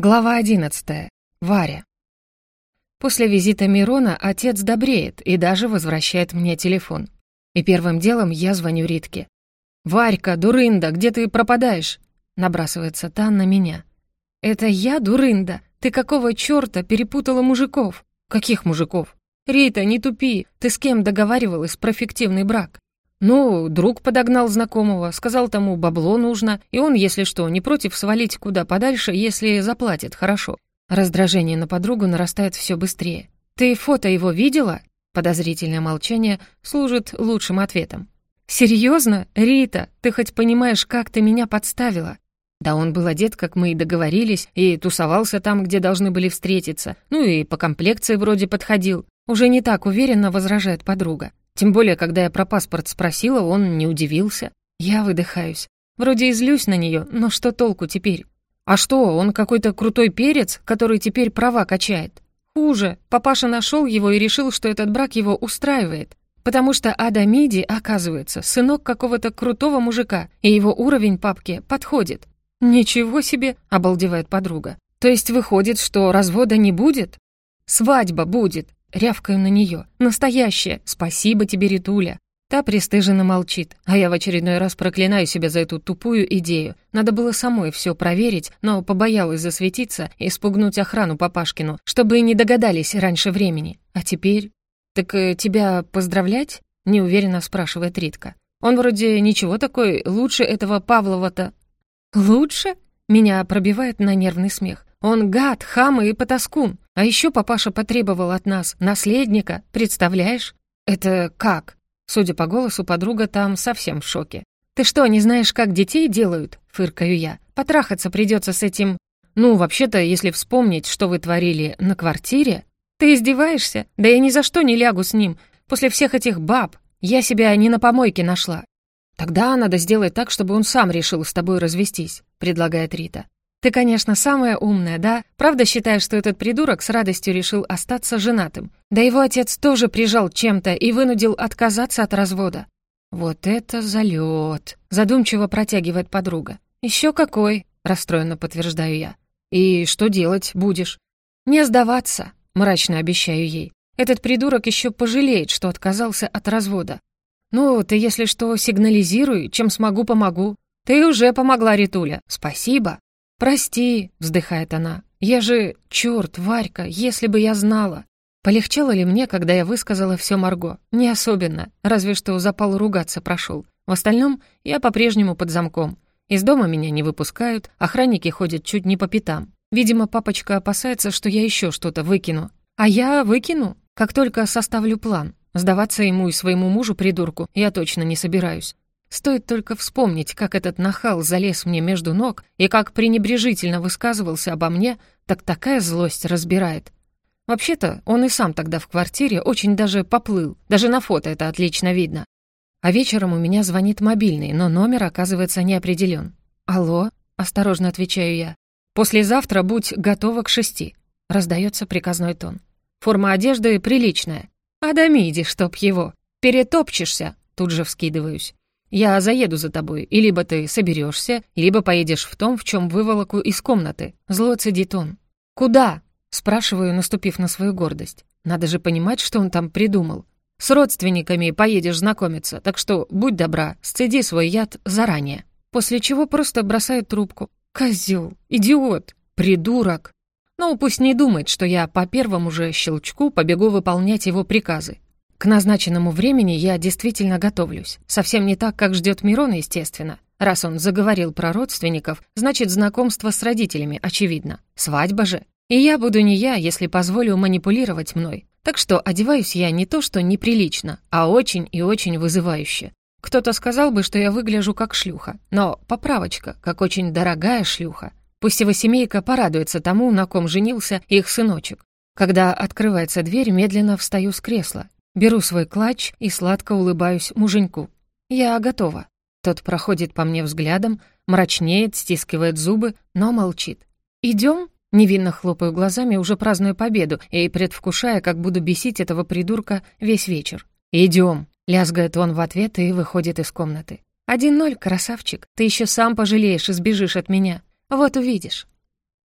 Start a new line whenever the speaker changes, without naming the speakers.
Глава 11. Варя. После визита Мирона отец добреет и даже возвращает мне телефон. И первым делом я звоню Ритке. «Варька, дурында, где ты пропадаешь?» Набрасывается та на меня. «Это я, дурында? Ты какого чёрта перепутала мужиков?» «Каких мужиков?» «Рита, не тупи. Ты с кем договаривалась про фиктивный брак?» «Ну, друг подогнал знакомого, сказал тому бабло нужно, и он, если что, не против свалить куда подальше, если заплатит хорошо». Раздражение на подругу нарастает все быстрее. «Ты фото его видела?» Подозрительное молчание служит лучшим ответом. «Серьезно? Рита, ты хоть понимаешь, как ты меня подставила?» Да он был одет, как мы и договорились, и тусовался там, где должны были встретиться, ну и по комплекции вроде подходил. Уже не так уверенно возражает подруга. Тем более, когда я про паспорт спросила, он не удивился. Я выдыхаюсь. Вроде и злюсь на нее, но что толку теперь? А что, он какой-то крутой перец, который теперь права качает? Хуже. Папаша нашел его и решил, что этот брак его устраивает. Потому что Ада Миди, оказывается, сынок какого-то крутого мужика, и его уровень папки подходит. «Ничего себе!» — обалдевает подруга. «То есть выходит, что развода не будет?» «Свадьба будет!» Рявкаю на нее. «Настоящая! Спасибо тебе, Ритуля!» Та пристыженно молчит, а я в очередной раз проклинаю себя за эту тупую идею. Надо было самой все проверить, но побоялась засветиться и спугнуть охрану Папашкину, чтобы не догадались раньше времени. А теперь... «Так э, тебя поздравлять?» — неуверенно спрашивает Ритка. «Он вроде ничего такой, лучше этого Павлова-то». «Лучше?» — меня пробивает на нервный смех. «Он гад, хам и потаскун. А еще папаша потребовал от нас наследника, представляешь? Это как? Судя по голосу, подруга там совсем в шоке. «Ты что, не знаешь, как детей делают?» — фыркаю я. «Потрахаться придется с этим...» «Ну, вообще-то, если вспомнить, что вы творили на квартире...» «Ты издеваешься? Да я ни за что не лягу с ним. После всех этих баб я себя не на помойке нашла». «Тогда надо сделать так, чтобы он сам решил с тобой развестись», — предлагает Рита. «Ты, конечно, самая умная, да? Правда считаешь, что этот придурок с радостью решил остаться женатым? Да его отец тоже прижал чем-то и вынудил отказаться от развода». «Вот это залет!» — задумчиво протягивает подруга. «Еще какой!» — расстроенно подтверждаю я. «И что делать будешь?» «Не сдаваться», — мрачно обещаю ей. «Этот придурок еще пожалеет, что отказался от развода. Ну, ты, если что, сигнализируй, чем смогу, помогу. Ты уже помогла, Ритуля, спасибо». «Прости», — вздыхает она. «Я же... Чёрт, Варька, если бы я знала!» Полегчало ли мне, когда я высказала все Марго? Не особенно, разве что запал ругаться прошел. В остальном я по-прежнему под замком. Из дома меня не выпускают, охранники ходят чуть не по пятам. Видимо, папочка опасается, что я еще что-то выкину. А я выкину, как только составлю план. Сдаваться ему и своему мужу-придурку я точно не собираюсь. Стоит только вспомнить, как этот нахал залез мне между ног и как пренебрежительно высказывался обо мне, так такая злость разбирает. Вообще-то, он и сам тогда в квартире очень даже поплыл, даже на фото это отлично видно. А вечером у меня звонит мобильный, но номер оказывается не определен. «Алло?» — осторожно отвечаю я. «Послезавтра будь готова к шести», — раздается приказной тон. «Форма одежды приличная. Адамиди, чтоб его. Перетопчешься», — тут же вскидываюсь. Я заеду за тобой, и либо ты соберешься, либо поедешь в том, в чем выволоку из комнаты. Зло цедит он. Куда? Спрашиваю, наступив на свою гордость. Надо же понимать, что он там придумал. С родственниками поедешь знакомиться, так что будь добра, сцеди свой яд заранее. После чего просто бросает трубку. Козел, идиот, придурок. Ну, пусть не думает, что я по первому же щелчку побегу выполнять его приказы. К назначенному времени я действительно готовлюсь. Совсем не так, как ждет Мирон, естественно. Раз он заговорил про родственников, значит, знакомство с родителями, очевидно. Свадьба же. И я буду не я, если позволю манипулировать мной. Так что одеваюсь я не то что неприлично, а очень и очень вызывающе. Кто-то сказал бы, что я выгляжу как шлюха, но поправочка, как очень дорогая шлюха. Пусть его семейка порадуется тому, на ком женился их сыночек. Когда открывается дверь, медленно встаю с кресла Беру свой клатч и сладко улыбаюсь муженьку. Я готова. Тот проходит по мне взглядом, мрачнеет, стискивает зубы, но молчит. «Идем?» Невинно хлопаю глазами, уже праздную победу и предвкушая, как буду бесить этого придурка весь вечер. «Идем!» — лязгает он в ответ и выходит из комнаты. «Один ноль, красавчик. Ты еще сам пожалеешь и сбежишь от меня. Вот увидишь».